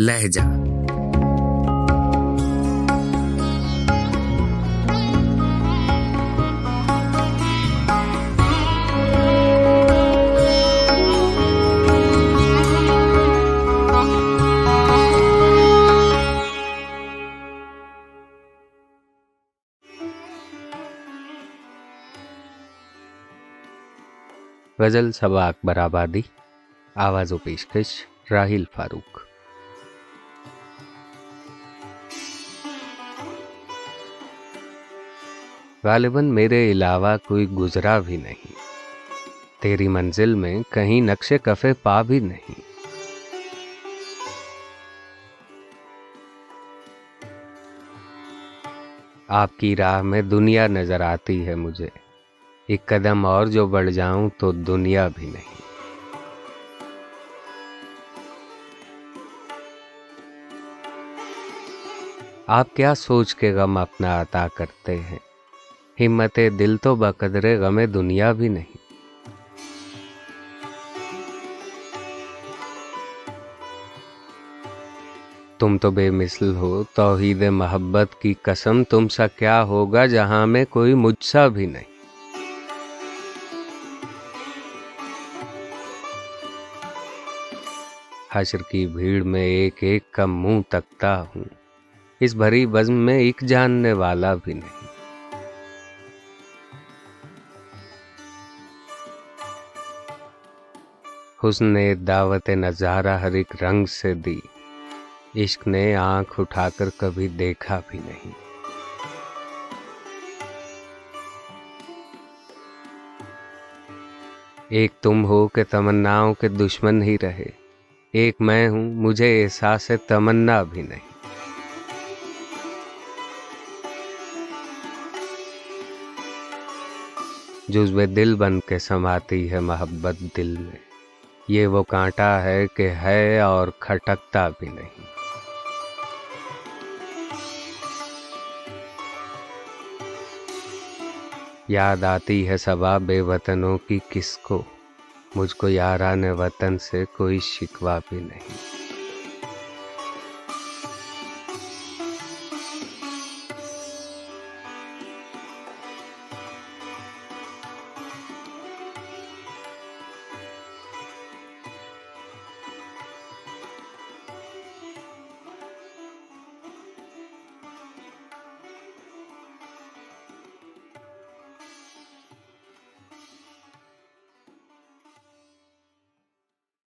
لہجہ۔ غزل صبا اکبر آبادی آواز و پیشکش راہیل فاروق۔ غالباً میرے علاوہ کوئی گزرا بھی نہیں۔ تیری منزل میں کہیں نقش کفے پا بھی نہیں۔ آپ کی راہ میں دنیا نظر آتی ہے مجھے۔ ایک قدم اور جو بڑھ جاؤں تو دنیا بھی نہیں۔ آپ کیا سوچ کے غم اپنا عطا کرتے ہیں؟ ہمت دل تو بقدر غم دنیا بھی نہیں۔ تم تو بے مثل ہو، توحید محبت کی قسم تم سا کیا ہوگا جہاں میں کوئی مجھ سا بھی نہیں۔ حشر کی بھیڑ میں ایک ایک کا منہ تکتا ہوں۔ اس بھری بزم میں ایک جاننے والا بھی نہیں۔ حسن نے دعوت نظارہ ہر ایک رنگ سے دی۔ عشق نے آنکھ اٹھا کر کبھی دیکھا بھی نہیں۔ ایک تم ہو کہ تمناؤں کے دشمن ہی رہے۔ ایک میں ہوں، مجھے احساس تمنا بھی نہیں۔ جزو دل بن کے سماتی ہے محبت دل میں۔ یہ وہ کانٹا ہے کہ ہے اور کھٹکتا بھی نہیں۔ یاد آتی ہے سبا بے وطنوں کی کس کو؟ مجھ کو یاران وطن سے کوئی شکوا بھی نہیں۔